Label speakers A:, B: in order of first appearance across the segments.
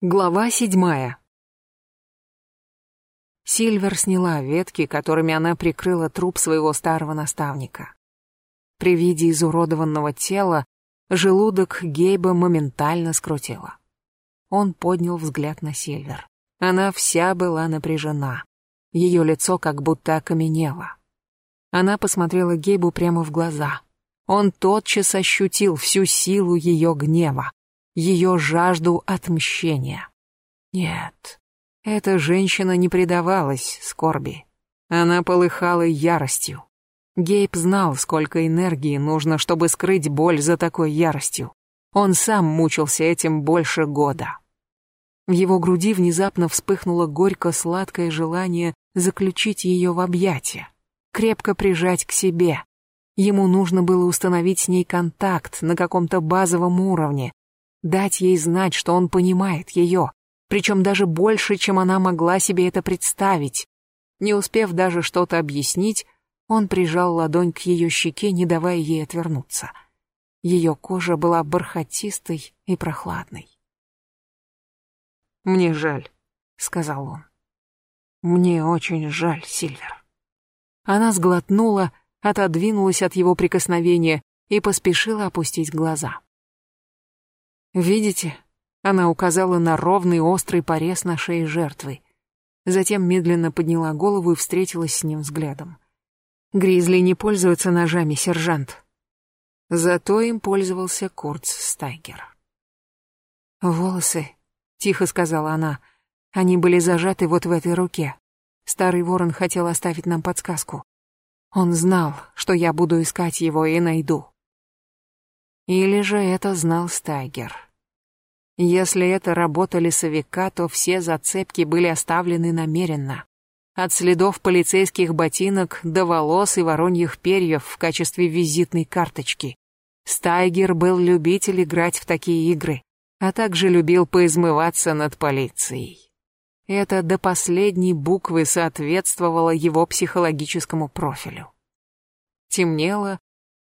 A: Глава седьмая. Сильвер сняла ветки, которыми она прикрыла труп своего старого наставника. При виде изуродованного тела желудок Гейба моментально скрутило. Он поднял взгляд на Сильвер. Она вся была напряжена. Ее лицо как будто окаменело. Она посмотрела Гейбу прямо в глаза. Он тотчас ощутил всю силу ее гнева ее жажду отмщения. Нет, эта женщина не предавалась скорби. Она полыхала яростью. Гейб знал, сколько энергии нужно, чтобы скрыть боль за такой яростью. Он сам мучился этим больше года. В его груди внезапно вспыхнуло горько-сладкое желание заключить ее в объятия, крепко прижать к себе. Ему нужно было установить с ней контакт на каком-то базовом уровне, дать ей знать, что он понимает ее, причем даже больше, чем она могла себе это представить. Не успев даже что-то объяснить, он прижал ладонь к ее щеке, не давая ей отвернуться. Ее кожа была бархатистой и прохладной. «Мне жаль», — сказал он. «Мне очень жаль, Сильвер». Она сглотнула, отодвинулась от его прикосновения и поспешила опустить глаза. «Видите?» Она указала на ровный острый порез на шее жертвы. Затем медленно подняла голову и встретилась с ним взглядом. «Гризли не пользуются ножами, сержант». Зато им пользовался Курц Стайгер. «Волосы», — тихо сказала она, — «они были зажаты вот в этой руке. Старый ворон хотел оставить нам подсказку. Он знал, что я буду искать его и найду. Или же это знал Стайгер. Если это работа лесовика, то все зацепки были оставлены намеренно. От следов полицейских ботинок до волос и вороньих перьев в качестве визитной карточки. Стайгер был любитель играть в такие игры, а также любил поизмываться над полицией. Это до последней буквы соответствовало его психологическому профилю. Темнело,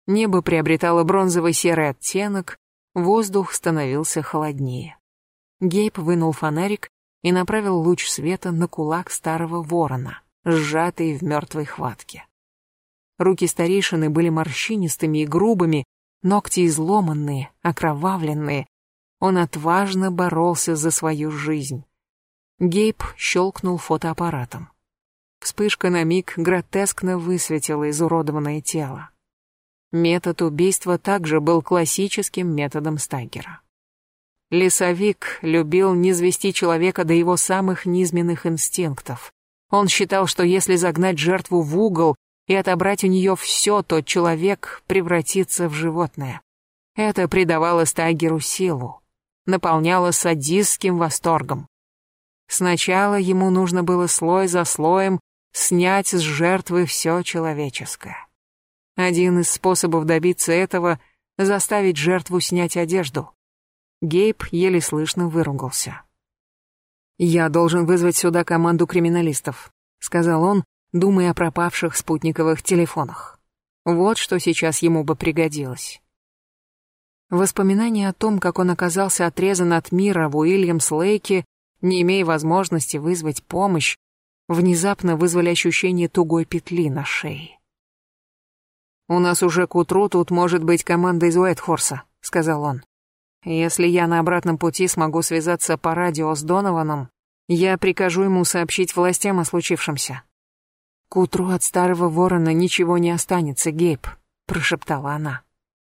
A: Небо приобретало бронзово-серый оттенок, воздух становился холоднее. Гейб вынул фонарик и направил луч света на кулак старого ворона, сжатый в мертвой хватке. Руки старейшины были морщинистыми и грубыми, ногти изломанные, окровавленные. Он отважно боролся за свою жизнь. Гейб щелкнул фотоаппаратом. Вспышка на миг гротескно высветила изуродованное тело. Метод убийства также был классическим методом Стагера. Лесовик любил низвести человека до его самых низменных инстинктов. Он считал, что если загнать жертву в угол и отобрать у нее все, то человек превратится в животное. Это придавало Стагеру силу, наполняло садистским восторгом. Сначала ему нужно было слой за слоем снять с жертвы все человеческое. Один из способов добиться этого — заставить жертву снять одежду. Гейб еле слышно выругался. «Я должен вызвать сюда команду криминалистов», — сказал он, думая о пропавших спутниковых телефонах. Вот что сейчас ему бы пригодилось. Воспоминания о том, как он оказался отрезан от мира в Уильямс-Лейке, не имея возможности вызвать помощь, внезапно вызвали ощущение тугой петли на шее. «У нас уже к утру тут может быть команда из Уайтхорса», — сказал он. «Если я на обратном пути смогу связаться по радио с Донованом, я прикажу ему сообщить властям о случившемся». «К утру от старого ворона ничего не останется, Гейб», — прошептала она.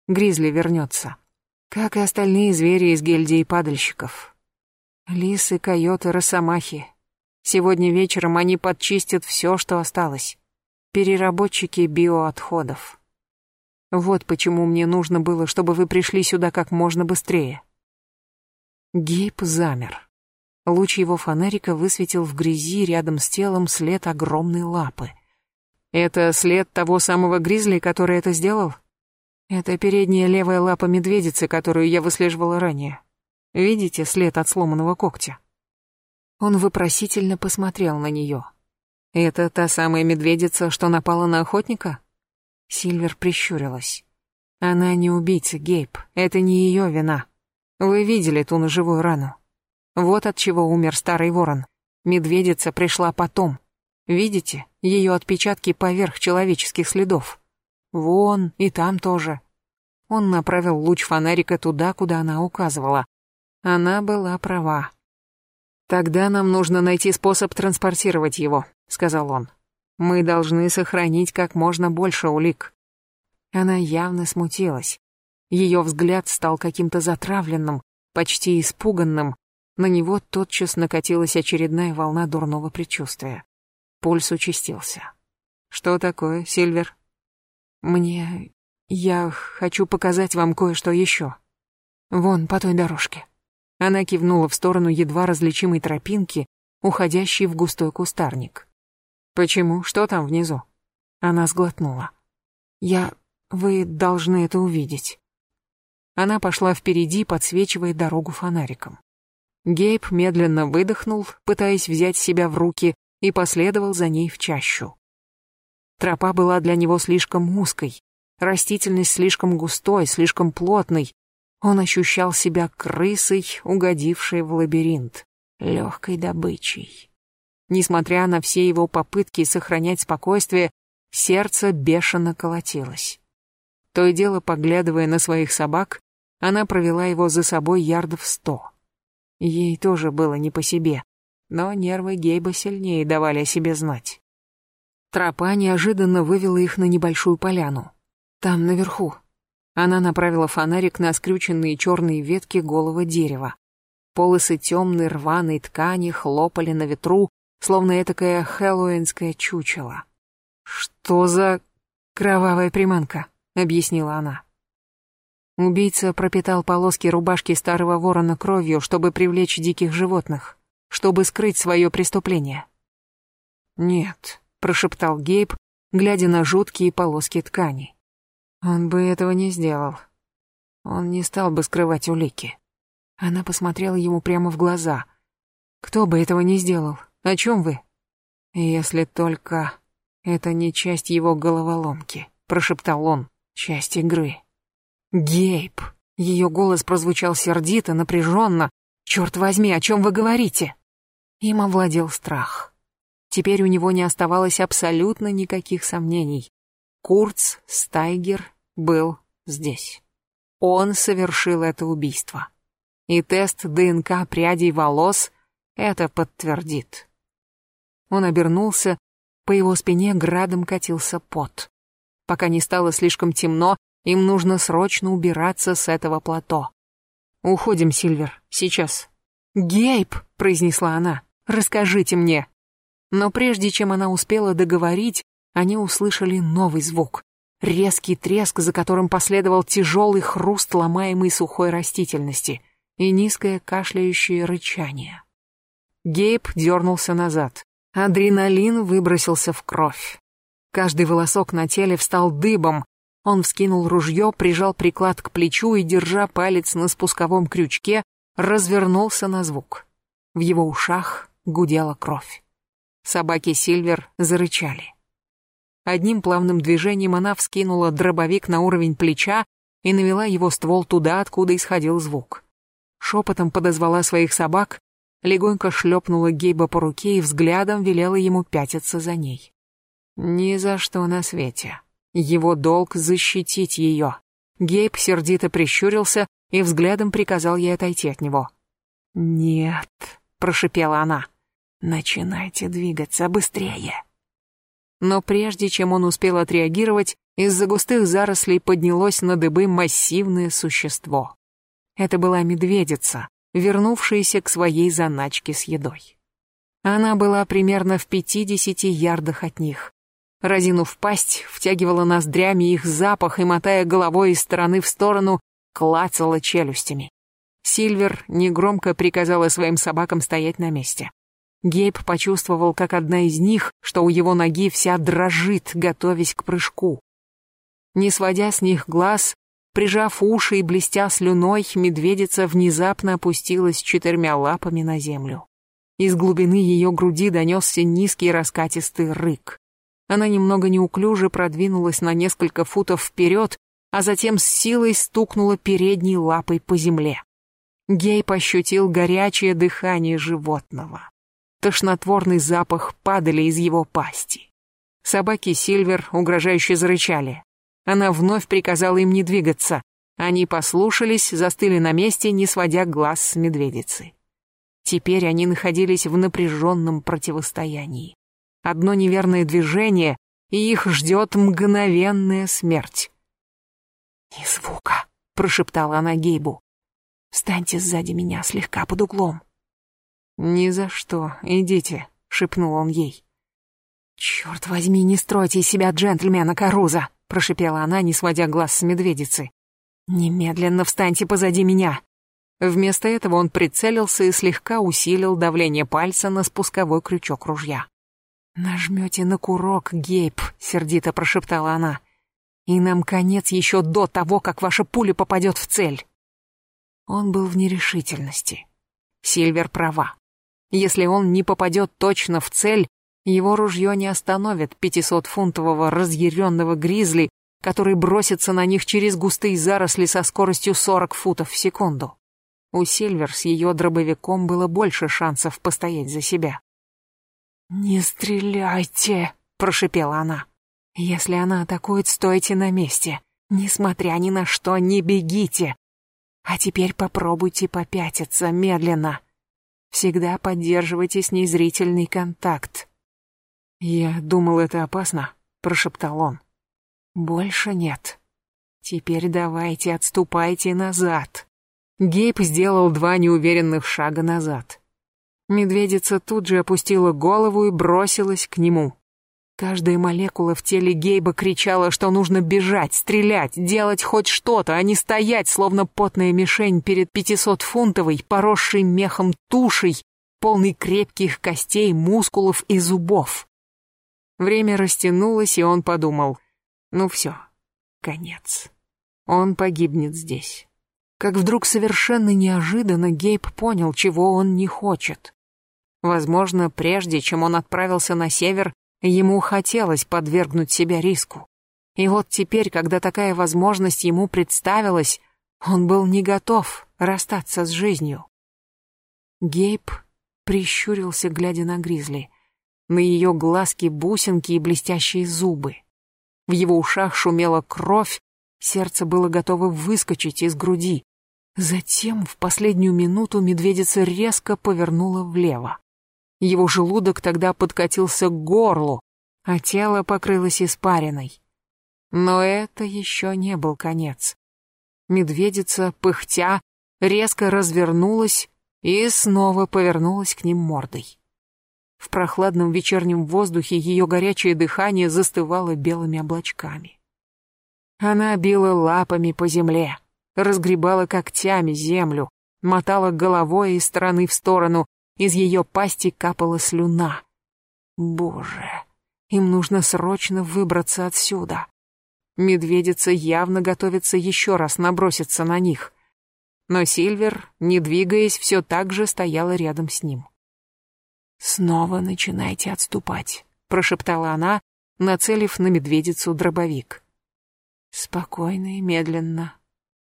A: «Гризли вернется, как и остальные звери из гильдии падальщиков. Лисы, койоты, росомахи. Сегодня вечером они подчистят все, что осталось. Переработчики биоотходов». Вот почему мне нужно было, чтобы вы пришли сюда как можно быстрее. Гейб замер. Луч его фонарика высветил в грязи рядом с телом след огромной лапы. Это след того самого гризли, который это сделал? Это передняя левая лапа медведицы, которую я выслеживала ранее. Видите след от сломанного когтя? Он вопросительно посмотрел на нее. Это та самая медведица, что напала на охотника? Сильвер прищурилась. Она не убийца, Гейб. Это не ее вина. Вы видели ту ножевую рану. Вот от чего умер старый ворон. Медведица пришла потом. Видите, ее отпечатки поверх человеческих следов. Вон, и там тоже. Он направил луч фонарика туда, куда она указывала. Она была права. «Тогда нам нужно найти способ транспортировать его», — сказал он. «Мы должны сохранить как можно больше улик». Она явно смутилась. Ее взгляд стал каким-то затравленным, почти испуганным. На него тотчас накатилась очередная волна дурного предчувствия. Пульс участился. «Что такое, Сильвер?» «Мне... я хочу показать вам кое-что еще. Вон, по той дорожке». Она кивнула в сторону едва различимой тропинки, уходящей в густой кустарник. «Почему? Что там внизу?» Она сглотнула. «Я... вы должны это увидеть». Она пошла впереди, подсвечивая дорогу фонариком. Гейб медленно выдохнул, пытаясь взять себя в руки, и последовал за ней в чащу. Тропа была для него слишком узкой, растительность слишком густой, слишком плотной. Он ощущал себя крысой, угодившей в лабиринт, легкой добычей. Несмотря на все его попытки сохранять спокойствие, сердце бешено колотилось. То и дело, поглядывая на своих собак, она провела его за собой ярдов сто. Ей тоже было не по себе но нервы Гейба сильнее давали о себе знать. Тропа неожиданно вывела их на небольшую поляну. Там, наверху. Она направила фонарик на скрюченные черные ветки голого дерева. Полосы темной рваной ткани хлопали на ветру, словно этакое хэллоуинское чучело. «Что за кровавая приманка?» — объяснила она. Убийца пропитал полоски рубашки старого ворона кровью, чтобы привлечь диких животных чтобы скрыть свое преступление. «Нет», — прошептал Гейб, глядя на жуткие полоски ткани. «Он бы этого не сделал. Он не стал бы скрывать улики». Она посмотрела ему прямо в глаза. «Кто бы этого не сделал? О чем вы?» «Если только это не часть его головоломки», — прошептал он, — «часть игры». «Гейб!» Ее голос прозвучал сердито, напряженно. «Черт возьми, о чем вы говорите?» Им овладел страх. Теперь у него не оставалось абсолютно никаких сомнений. Курц Стайгер был здесь. Он совершил это убийство. И тест ДНК прядей волос это подтвердит. Он обернулся, по его спине градом катился пот. Пока не стало слишком темно, им нужно срочно убираться с этого плато. «Уходим, Сильвер, сейчас». «Гейб!» — произнесла она. Расскажите мне». Но прежде чем она успела договорить, они услышали новый звук. Резкий треск, за которым последовал тяжелый хруст ломаемой сухой растительности и низкое кашляющее рычание. Гейб дернулся назад. Адреналин выбросился в кровь. Каждый волосок на теле встал дыбом. Он вскинул ружье, прижал приклад к плечу и, держа палец на спусковом крючке, развернулся на звук. В его ушах гудела кровь. Собаки Сильвер зарычали. Одним плавным движением она вскинула дробовик на уровень плеча и навела его ствол туда, откуда исходил звук. Шепотом подозвала своих собак, легонько шлепнула Гейба по руке и взглядом велела ему пятиться за ней. Ни за что на свете. Его долг защитить ее. Гейб сердито прищурился и взглядом приказал ей отойти от него. «Нет», — прошипела она. «Начинайте двигаться быстрее!» Но прежде чем он успел отреагировать, из-за густых зарослей поднялось на дыбы массивное существо. Это была медведица, вернувшаяся к своей заначке с едой. Она была примерно в пятидесяти ярдах от них. Разинув пасть, втягивала ноздрями их запах и, мотая головой из стороны в сторону, клацала челюстями. Сильвер негромко приказала своим собакам стоять на месте. Гейб почувствовал, как одна из них, что у его ноги вся дрожит, готовясь к прыжку. Не сводя с них глаз, прижав уши и блестя слюной, медведица внезапно опустилась четырьмя лапами на землю. Из глубины ее груди донесся низкий раскатистый рык. Она немного неуклюже продвинулась на несколько футов вперед, а затем с силой стукнула передней лапой по земле. Гейб ощутил горячее дыхание животного. Тошнотворный запах падали из его пасти. Собаки Сильвер угрожающе зарычали. Она вновь приказала им не двигаться. Они послушались, застыли на месте, не сводя глаз с медведицы. Теперь они находились в напряженном противостоянии. Одно неверное движение, и их ждет мгновенная смерть. «Ни звука», — прошептала она Гейбу. «Встаньте сзади меня, слегка под углом». «Ни за что, идите», — шепнул он ей. «Черт возьми, не стройте из себя джентльмена Каруза», — прошипела она, не сводя глаз с медведицы. «Немедленно встаньте позади меня». Вместо этого он прицелился и слегка усилил давление пальца на спусковой крючок ружья. «Нажмете на курок, Гейб», — сердито прошептала она. «И нам конец еще до того, как ваша пуля попадет в цель». Он был в нерешительности. Сильвер права. Если он не попадет точно в цель, его ружье не остановит пятисотфунтового разъяренного гризли, который бросится на них через густые заросли со скоростью 40 футов в секунду. У Сильвер с ее дробовиком было больше шансов постоять за себя. «Не стреляйте!» — прошипела она. «Если она атакует, стойте на месте. Несмотря ни на что, не бегите. А теперь попробуйте попятиться медленно. Всегда поддерживайте с ней зрительный контакт. «Я думал, это опасно», — прошептал он. «Больше нет. Теперь давайте отступайте назад». Гейб сделал два неуверенных шага назад. Медведица тут же опустила голову и бросилась к нему. Каждая молекула в теле Гейба кричала, что нужно бежать, стрелять, делать хоть что-то, а не стоять, словно потная мишень перед пятисотфунтовой, поросшей мехом тушей, полной крепких костей, мускулов и зубов. Время растянулось, и он подумал, ну все, конец. Он погибнет здесь. Как вдруг совершенно неожиданно Гейб понял, чего он не хочет. Возможно, прежде чем он отправился на север, ему хотелось подвергнуть себя риску. И вот теперь, когда такая возможность ему представилась, он был не готов расстаться с жизнью. Гейб прищурился, глядя на Гризли на ее глазки-бусинки и блестящие зубы. В его ушах шумела кровь, сердце было готово выскочить из груди. Затем в последнюю минуту медведица резко повернула влево. Его желудок тогда подкатился к горлу, а тело покрылось испариной. Но это еще не был конец. Медведица, пыхтя, резко развернулась и снова повернулась к ним мордой. В прохладном вечернем воздухе ее горячее дыхание застывало белыми облачками. Она била лапами по земле, разгребала когтями землю, мотала головой из стороны в сторону, из ее пасти капала слюна. Боже, им нужно срочно выбраться отсюда. Медведица явно готовится еще раз наброситься на них. Но Сильвер, не двигаясь, все так же стояла рядом с ним. «Снова начинайте отступать», — прошептала она, нацелив на медведицу дробовик. «Спокойно и медленно,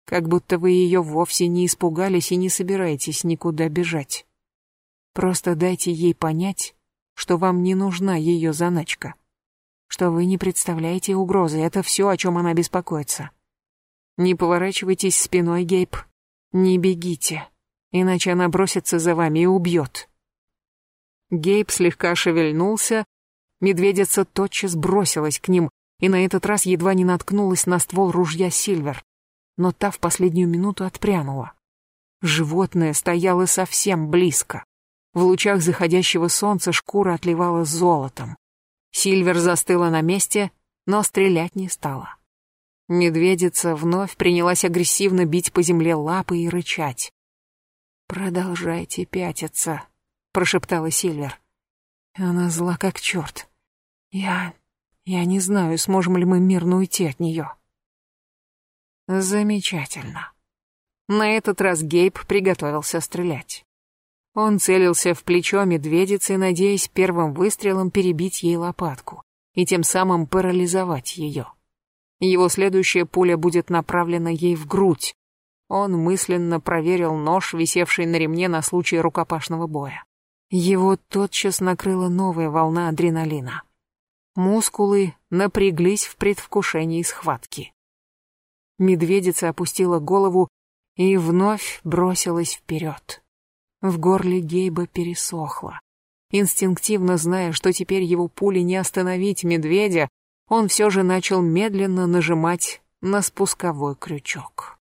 A: как будто вы ее вовсе не испугались и не собираетесь никуда бежать. Просто дайте ей понять, что вам не нужна ее заначка, что вы не представляете угрозы, это все, о чем она беспокоится. Не поворачивайтесь спиной, Гейб, не бегите, иначе она бросится за вами и убьет». Гейб слегка шевельнулся, медведица тотчас бросилась к ним и на этот раз едва не наткнулась на ствол ружья Сильвер, но та в последнюю минуту отпрянула. Животное стояло совсем близко. В лучах заходящего солнца шкура отливала золотом. Сильвер застыла на месте, но стрелять не стала. Медведица вновь принялась агрессивно бить по земле лапы и рычать. «Продолжайте пятиться», прошептала Сильвер. Она зла как черт. Я... я не знаю, сможем ли мы мирно уйти от нее. Замечательно. На этот раз Гейб приготовился стрелять. Он целился в плечо медведицы, надеясь первым выстрелом перебить ей лопатку и тем самым парализовать ее. Его следующая пуля будет направлена ей в грудь, Он мысленно проверил нож, висевший на ремне на случай рукопашного боя. Его тотчас накрыла новая волна адреналина. Мускулы напряглись в предвкушении схватки. Медведица опустила голову и вновь бросилась вперед. В горле Гейба пересохло. Инстинктивно зная, что теперь его пули не остановить медведя, он все же начал медленно нажимать на спусковой крючок.